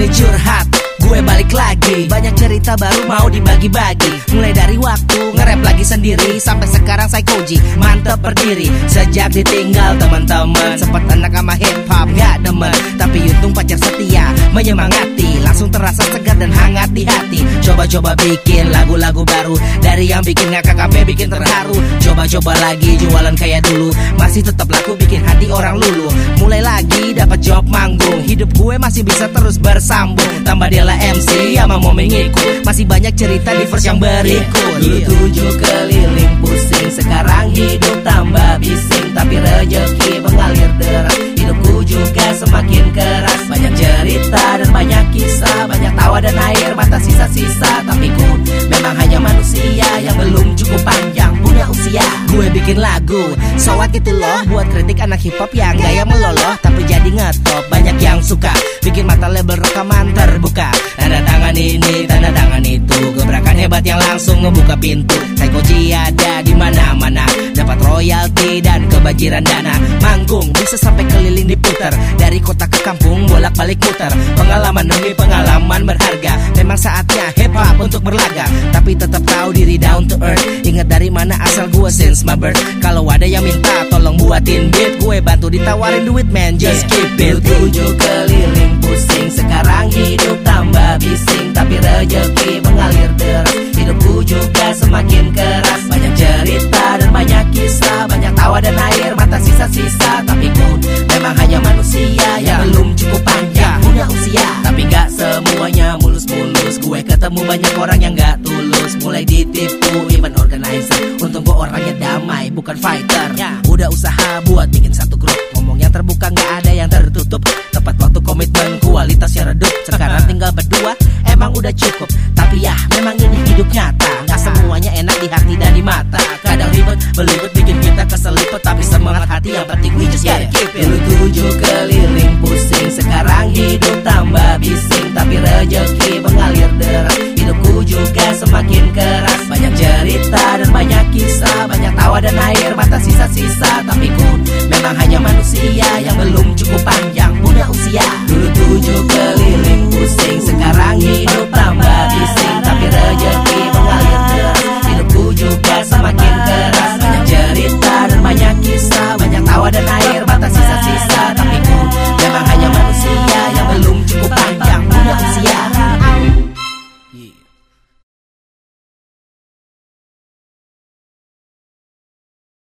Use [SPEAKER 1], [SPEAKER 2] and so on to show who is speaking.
[SPEAKER 1] ini curhat Gue balik lagi. Banyak cerita baru mau dibagi-bagi. Mulai dari waktu ngerap lagi sendiri Sampai sekarang saya koji mantep berdiri. Sejak ditinggal teman-teman Sempat anak sama hip hop gak demen. Tapi untung pacar setia menyemangati terasa segar dan hangat di hati. Coba-coba bikin lagu-lagu baru. Dari yang bikin ngakak sampai bikin terharu. Coba-coba lagi jualan kayak dulu. Masih tetap laku bikin hati orang lulu. Mulai lagi dapat job manggung. Hidup gue masih bisa terus bersambung. Tambah dia lah MC sama mau mengikut Masih banyak cerita di verse yang berikut. Dulu tujuh keliling pusing Dan air mata sisa-sisa. Tapi ku memang hanya manusia Yang belum cukup panjang punya usia. Gue bikin lagu Sowat gitu loh Buat kritik anak hip hop yang gaya meloloh Tapi jadi ngetop. Banyak yang suka Bikin mata label rekaman terbuka. Tanda tangan ini, tanda tangan itu. Gebrakan hebat yang langsung ngebuka pintu. Psychoji ada di mana-mana Dapat royalti dan kebajiran dana. Manggung bisa sampai keliling diputar. Dari kota ke kampung bolak-balik muter. Pengalaman demi pengalaman berharga. Memang saatnya hip hop untuk berlaga. Tapi tetap tahu diri down to earth. Ingat dari mana asal gue since my birth. Kalau ada yang minta tolong buatin beat. Gue bantu ditawarin duit man. Just keep it mulus-mulus Gue ketemu banyak orang yang gak tulus. Mulai ditipu even organizer. Untung gue orangnya damai bukan fighter. Udah usaha buat bikin satu grup. Ngomong yang terbuka gak ada yang tertutup. Tepat waktu komitmen kualitasnya redup. Sekarang tinggal berdua emang udah cukup. Tapi ya memang ini hidup nyata. Gak semuanya enak di hati dan di mata. Kadang ribet belibet bikin kita keselipet Tapi semangat hati yang penting we just gotta keep it. Dulu tujuh keliling pusing Sekarang I get that.